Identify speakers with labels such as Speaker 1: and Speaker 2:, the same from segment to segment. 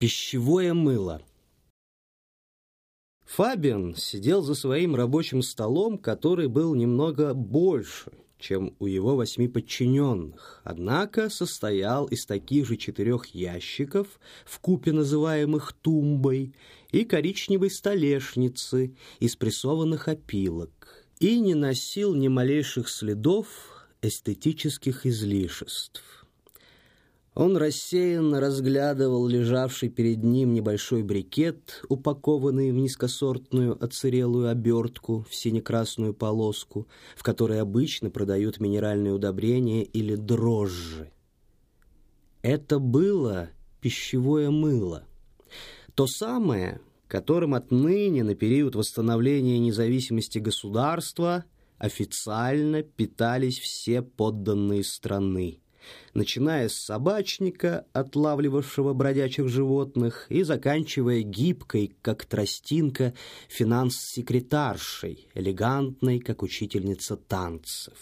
Speaker 1: Пищевое мыло. Фабиан сидел за своим рабочим столом, который был немного больше, чем у его восьми подчиненных, однако состоял из таких же четырех ящиков, в купе называемых тумбой, и коричневой столешницы из прессованных опилок, и не носил ни малейших следов эстетических излишеств. Он рассеянно разглядывал лежавший перед ним небольшой брикет, упакованный в низкосортную оцерелую обертку в сине-красную полоску, в которой обычно продают минеральные удобрения или дрожжи. Это было пищевое мыло. То самое, которым отныне на период восстановления независимости государства официально питались все подданные страны начиная с собачника, отлавливавшего бродячих животных, и заканчивая гибкой, как тростинка, финанс-секретаршей, элегантной, как учительница танцев.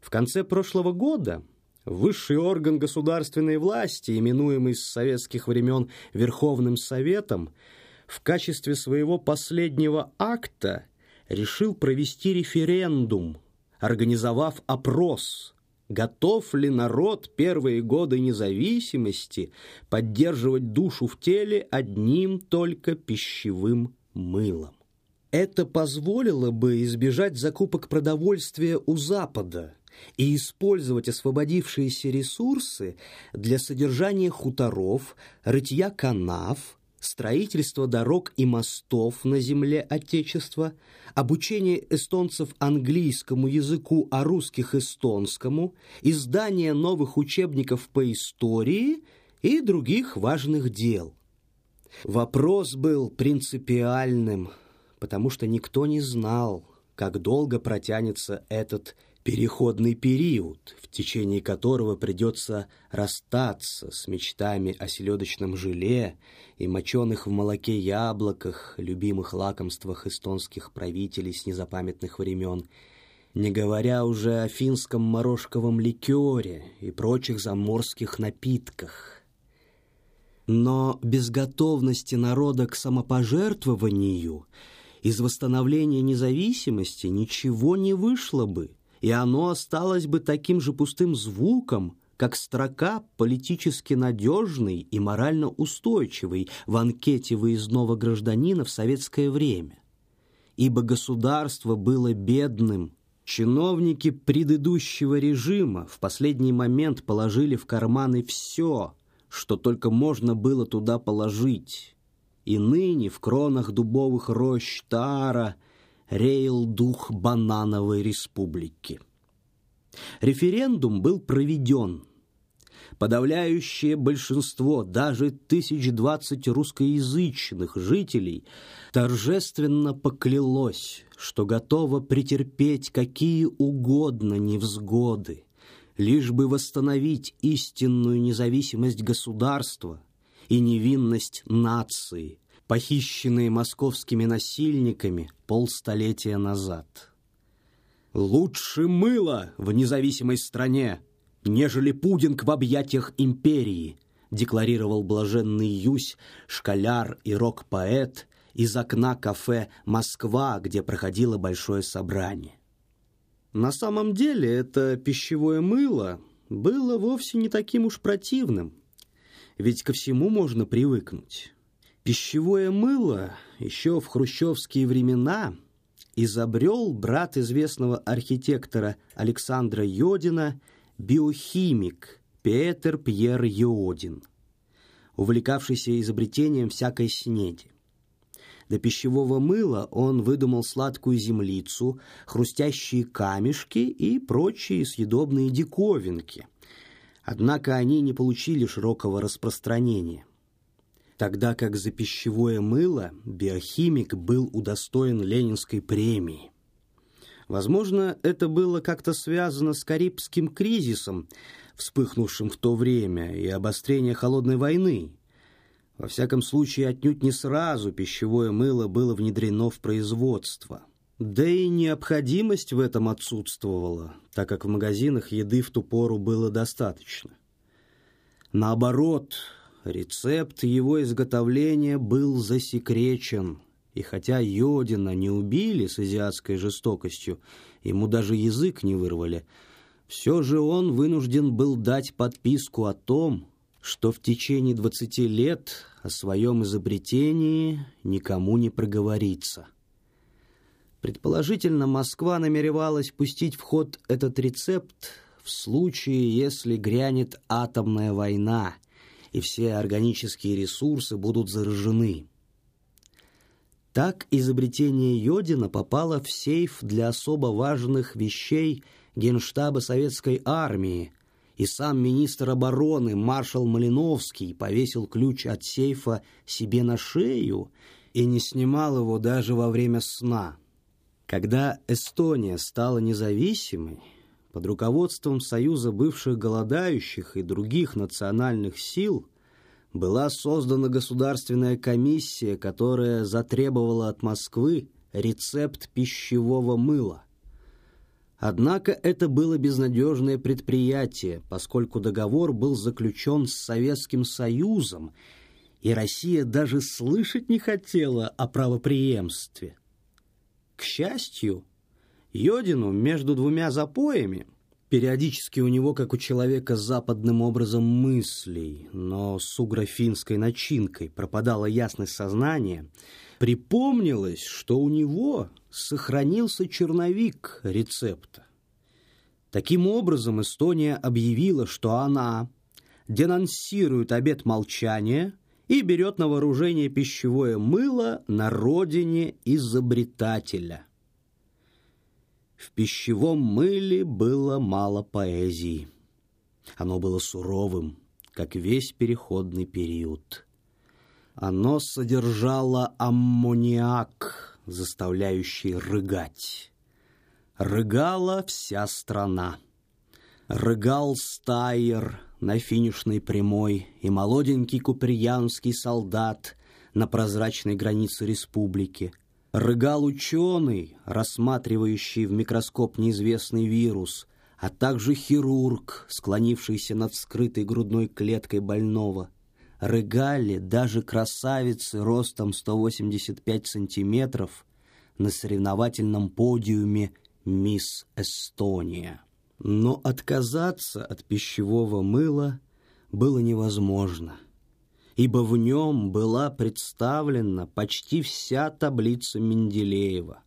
Speaker 1: В конце прошлого года высший орган государственной власти, именуемый с советских времен Верховным Советом, в качестве своего последнего акта решил провести референдум, организовав опрос – Готов ли народ первые годы независимости поддерживать душу в теле одним только пищевым мылом? Это позволило бы избежать закупок продовольствия у Запада и использовать освободившиеся ресурсы для содержания хуторов, рытья канав, строительство дорог и мостов на земле Отечества, обучение эстонцев английскому языку, а русских эстонскому, издание новых учебников по истории и других важных дел. Вопрос был принципиальным, потому что никто не знал, как долго протянется этот переходный период, в течение которого придется расстаться с мечтами о селедочном желе и моченых в молоке яблоках, любимых лакомствах эстонских правителей с незапамятных времен, не говоря уже о финском морожковом ликере и прочих заморских напитках. Но без готовности народа к самопожертвованию из восстановления независимости ничего не вышло бы – и оно осталось бы таким же пустым звуком, как строка политически надежный и морально устойчивый в анкете выездного гражданина в советское время. Ибо государство было бедным, чиновники предыдущего режима в последний момент положили в карманы все, что только можно было туда положить. И ныне в кронах дубовых рощ Тара – реял дух банановой республики. Референдум был проведен. Подавляющее большинство, даже тысяч двадцать русскоязычных жителей, торжественно поклялось, что готово претерпеть какие угодно невзгоды, лишь бы восстановить истинную независимость государства и невинность нации – похищенные московскими насильниками полстолетия назад. «Лучше мыло в независимой стране, нежели пудинг в объятиях империи», декларировал блаженный Юсь, школяр и рок-поэт из окна кафе «Москва», где проходило большое собрание. На самом деле это пищевое мыло было вовсе не таким уж противным, ведь ко всему можно привыкнуть. Пищевое мыло еще в хрущевские времена изобрел брат известного архитектора Александра Йодина, биохимик Петер Пьер Йодин, увлекавшийся изобретением всякой снеди. До пищевого мыла он выдумал сладкую землицу, хрустящие камешки и прочие съедобные диковинки. Однако они не получили широкого распространения – тогда как за пищевое мыло биохимик был удостоен Ленинской премии. Возможно, это было как-то связано с Карибским кризисом, вспыхнувшим в то время, и обострением холодной войны. Во всяком случае, отнюдь не сразу пищевое мыло было внедрено в производство. Да и необходимость в этом отсутствовала, так как в магазинах еды в ту пору было достаточно. Наоборот, рецепт его изготовления был засекречен, и хотя Йодина не убили с азиатской жестокостью, ему даже язык не вырвали, все же он вынужден был дать подписку о том, что в течение двадцати лет о своем изобретении никому не проговорится. Предположительно, Москва намеревалась пустить в ход этот рецепт в случае, если грянет атомная война, и все органические ресурсы будут заражены. Так изобретение Йодина попало в сейф для особо важных вещей Генштаба Советской Армии, и сам министр обороны маршал Малиновский повесил ключ от сейфа себе на шею и не снимал его даже во время сна. Когда Эстония стала независимой, под руководством Союза бывших голодающих и других национальных сил была создана государственная комиссия, которая затребовала от Москвы рецепт пищевого мыла. Однако это было безнадежное предприятие, поскольку договор был заключен с Советским Союзом, и Россия даже слышать не хотела о правопреемстве. К счастью, Йодину между двумя запоями, периодически у него, как у человека с западным образом мыслей, но с угрофинской начинкой, пропадала ясность сознания, припомнилось, что у него сохранился черновик рецепта. Таким образом, Эстония объявила, что она денонсирует обет молчания – и берет на вооружение пищевое мыло на родине изобретателя. В пищевом мыле было мало поэзии. Оно было суровым, как весь переходный период. Оно содержало аммониак, заставляющий рыгать. Рыгала вся страна. Рыгал стайер, на финишной прямой и молоденький куприянский солдат на прозрачной границе республики. Рыгал ученый, рассматривающий в микроскоп неизвестный вирус, а также хирург, склонившийся над скрытой грудной клеткой больного. Рыгали даже красавицы ростом 185 сантиметров на соревновательном подиуме «Мисс Эстония». Но отказаться от пищевого мыла было невозможно, ибо в нем была представлена почти вся таблица Менделеева.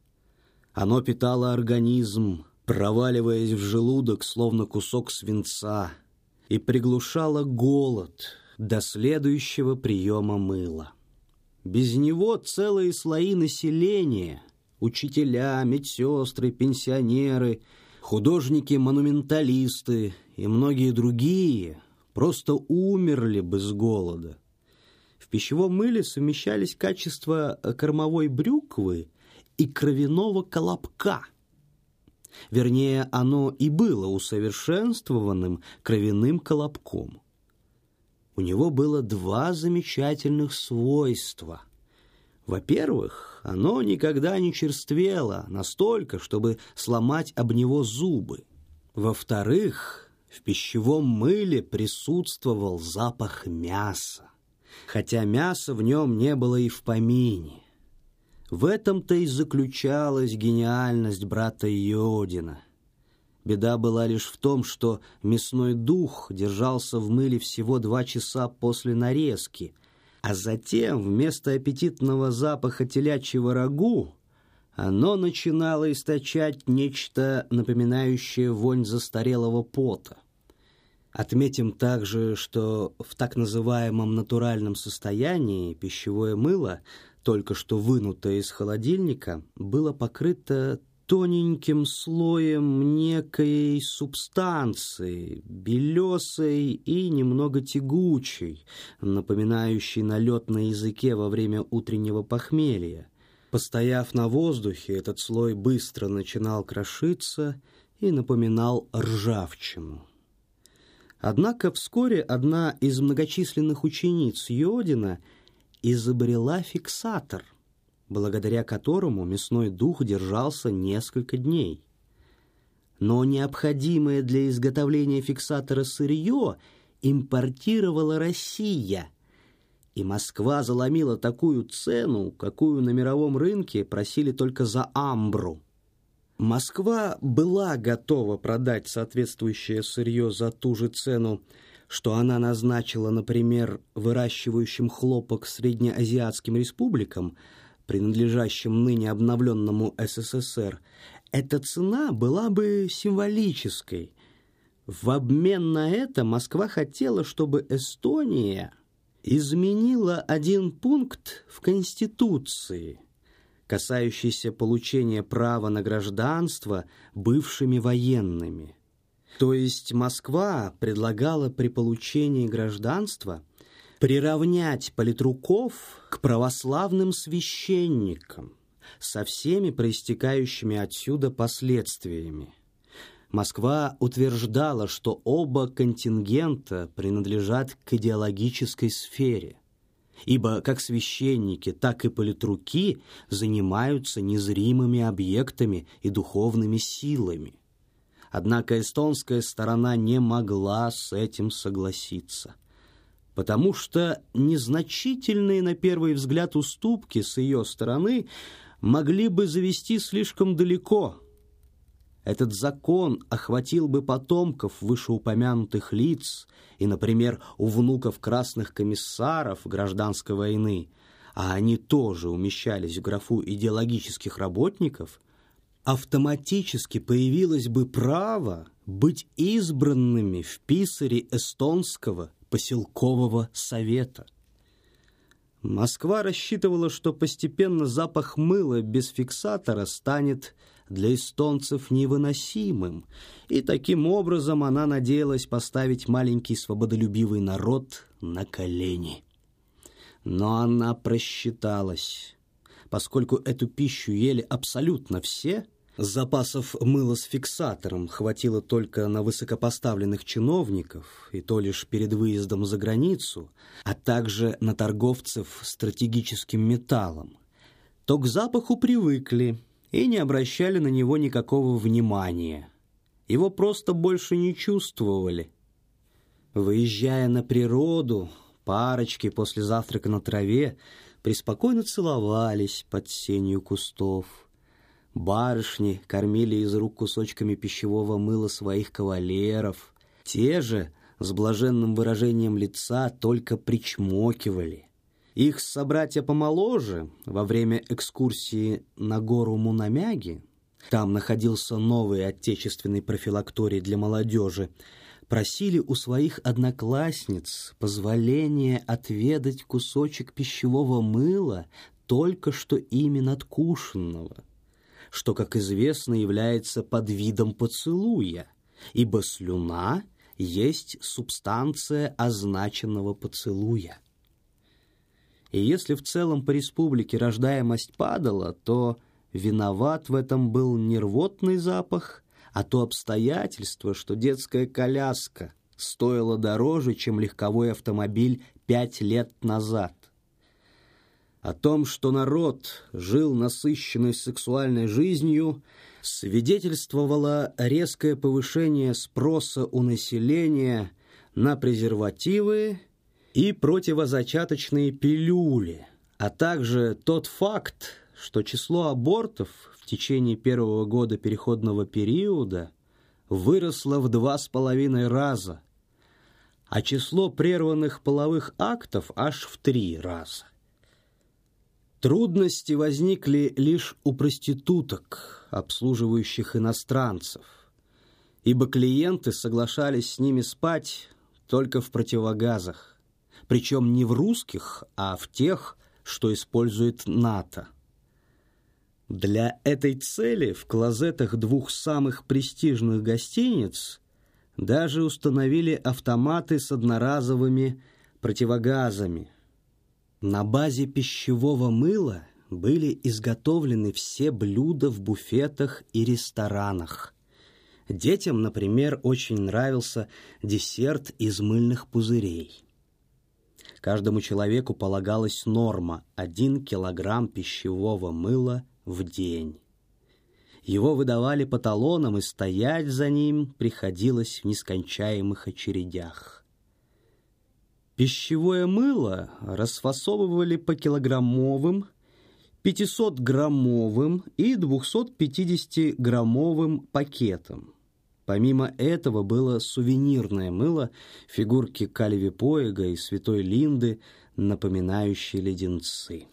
Speaker 1: Оно питало организм, проваливаясь в желудок, словно кусок свинца, и приглушало голод до следующего приема мыла. Без него целые слои населения, учителя, медсестры, пенсионеры – Художники-монументалисты и многие другие просто умерли бы с голода. Пищевом мыле совмещались качества кормовой брюквы и кровяного колобка. Вернее, оно и было усовершенствованным кровяным колобком. У него было два замечательных свойства – во-первых, оно никогда не черствело настолько, чтобы сломать об него зубы. Во-вторых, в пищевом мыле присутствовал запах мяса, хотя мяса в нем не было и в помине. В этом-то и заключалась гениальность брата Йодина. Беда была лишь в том, что мясной дух держался в мыле всего два часа после нарезки – а затем вместо аппетитного запаха телячьего рагу оно начинало источать нечто напоминающее вонь застарелого пота. Отметим также, что в так называемом натуральном состоянии пищевое мыло, только что вынутое из холодильника, было покрыто тоненьким слоем некой субстанции, белесой и немного тягучей, напоминающей налет на языке во время утреннего похмелья. Постояв на воздухе, этот слой быстро начинал крошиться и напоминал ржавчину. Однако вскоре одна из многочисленных учениц Йодина изобрела фиксатор — благодаря которому мясной дух держался несколько дней. Но необходимое для изготовления фиксатора сырье импортировала Россия, и Москва заломила такую цену, какую на мировом рынке просили только за амбру. Москва была готова продать соответствующее сырье за ту же цену, что она назначила, например, выращивающим хлопок среднеазиатским республикам, принадлежащим ныне обновленному СССР, эта цена была бы символической. В обмен на это Москва хотела, чтобы Эстония изменила один пункт в Конституции – касающийся получения права на гражданство бывшими военными. То есть Москва предлагала при получении гражданства приравнять политруков к православным священникам со всеми проистекающими отсюда последствиями. Москва утверждала, что оба контингента принадлежат к идеологической сфере ибо как священники, так и политруки занимаются незримыми объектами и духовными силами. Однако эстонская сторона не могла с этим согласиться, потому что незначительные на первый взгляд уступки с ее стороны могли бы завести слишком далеко – этот закон охватил бы потомков вышеупомянутых лиц и, например, у внуков красных комиссаров гражданской войны, а они тоже умещались в графу идеологических работников, автоматически появилось бы право быть избранными в писаре эстонского поселкового совета. Москва рассчитывала, что постепенно запах мыла без фиксатора станет для эстонцев невыносимым, и таким образом она надеялась поставить маленький свободолюбивый народ на колени. Но она просчиталась. Поскольку эту пищу ели абсолютно все, запасов мыла с фиксатором хватило только на высокопоставленных чиновников, и то лишь перед выездом за границу, а также на торговцев стратегическим металлом, то к запаху привыкли – и не обращали на него никакого внимания. Его просто больше не чувствовали. Выезжая на природу, парочки после завтрака на траве преспокойно целовались под сенью кустов. Барышни кормили из рук кусочками пищевого мыла своих кавалеров. Те же с блаженным выражением лица только причмокивали. Их собратья помоложе во время экскурсии на гору Мунамяги, там находился новый отечественный профилакторий для молодежи, просили у своих одноклассниц позволения отведать кусочек пищевого мыла, только что ими надкушенного, что, как известно, является подвидом поцелуя, ибо слюна есть субстанция означенного поцелуя. И если в целом по республике рождаемость падала, то виноват в этом был не рвотный запах, а то обстоятельство, что детская коляска стоила дороже, чем легковой автомобиль пять лет назад. О том, что народ жил насыщенной сексуальной жизнью, свидетельствовало резкое повышение спроса у населения на презервативы и противозачаточные пилюли, а также тот факт, что число абортов в течение первого года переходного периода выросло в два с половиной раза, а число прерванных половых актов аж в три раза. Трудности возникли лишь у проституток, обслуживающих иностранцев, ибо клиенты соглашались с ними спать только в противогазах причем не в русских, а в тех, что использует НАТО. Для этой цели в клозетах двух самых престижных гостиниц даже установили автоматы с одноразовыми противогазами. На базе пищевого мыла были изготовлены все блюда в буфетах и ресторанах. Детям, например, очень нравился десерт из мыльных пузырей. Каждому человеку полагалась норма – один килограмм пищевого мыла в день. Его выдавали по талонам, и стоять за ним приходилось в нескончаемых очередях. Пищевое мыло расфасовывали по килограммовым, 500-граммовым и 250-граммовым пакетам. Помимо этого было сувенирное мыло, фигурки Калеви Поэга и Святой Линды, напоминающие леденцы.